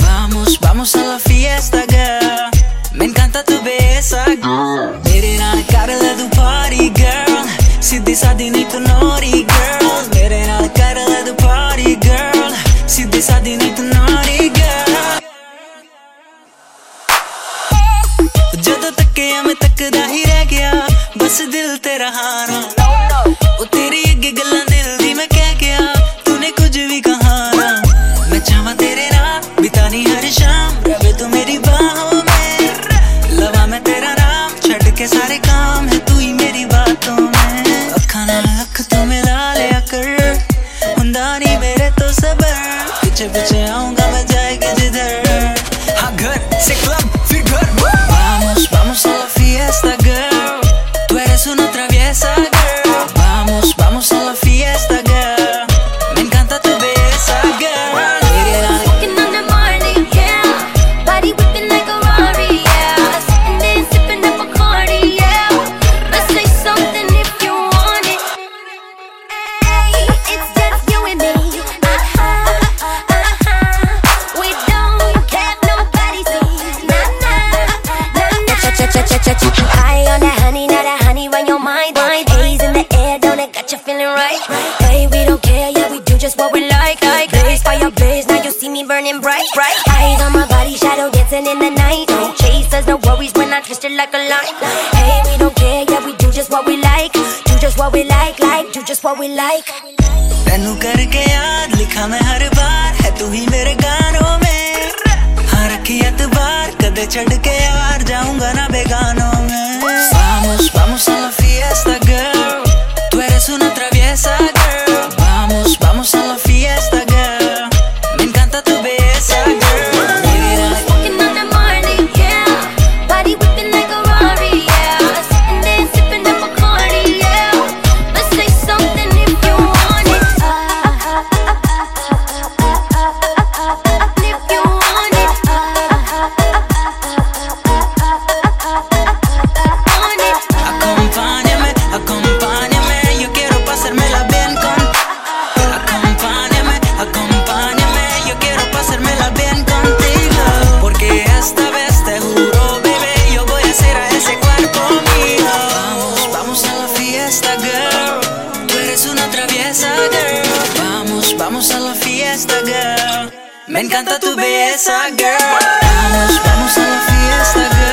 Vamos, vamos a la fiesta, girl. Me encanta tu belleza, girl. Miren a la cara de tu party, girl. Si desadin y tu naughty, girl. Miren a la cara de tu party, girl. Si desadin y tu naughty, girl. ਜਦੋਂ ਤੱਕਿਆ ਮੈਂ ਤੱਕਦਾ ਹੀ ਰਹਿ ਗਿਆ ਬਸ पीछे पीछे आऊंगा मैं जाएगी जिधर हाँ घर से क्लब फिर घर Vamos, vamos a la fiesta, girl. Tú eres una traviesa, High on that honey, now that honey when your mind. A's in the air, don't it got you feeling right? Hey, we don't care, yeah, we do just what we like. like blaze, fire, blaze, now you see me burning bright, bright. Eyes on my body, shadow dancing in the night. No chasers, no worries when I twist it like a line. Hey, we don't care, yeah, we do just what we like. Do just what we like, like, do just what we like. तेनू करके याद लिखा मैं हर बार है तू ही मेरे गानों में हाँ रखी एतबार कदे छड़ के यार जाऊँगा ना बेगानों में। Vamos, vamos a la fiesta, girl. Me encanta tu belleza, girl. Vamos, vamos a la fiesta, girl.